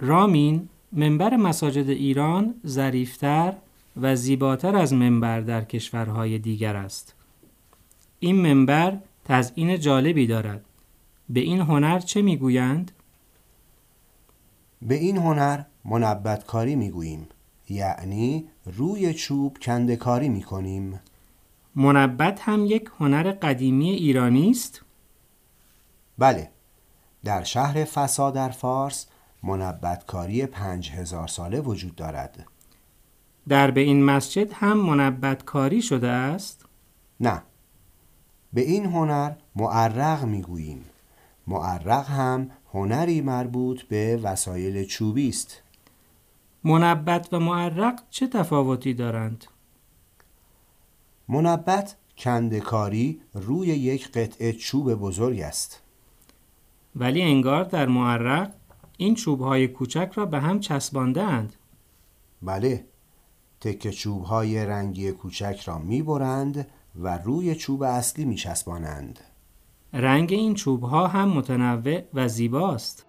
رامین منبر مساجد ایران ظریفتر و زیباتر از منبر در کشورهای دیگر است. این منبر تزئین جالبی دارد. به این هنر چه می‌گویند؟ به این هنر منبتکاری می‌گوییم یعنی روی چوب کندکاری می‌کنیم منبت هم یک هنر قدیمی ایرانی است؟ بله در شهر فسا در فارس منبتکاری پنج هزار ساله وجود دارد. در به این مسجد هم منبتکاری شده است؟ نه. به این هنر معرق می‌گوییم. معرق هم هنری مربوط به وسایل چوبی است. منبت و معرق چه تفاوتی دارند؟ منبت کندکاری روی یک قطعه چوب بزرگ است. ولی انگار در معرق این چوبهای کوچک را به هم چسبانده اند. بله تکه چوبهای رنگی کوچک را می‌برند و روی چوب اصلی میچسبانند رنگ این چوبها هم متنوع و زیباست.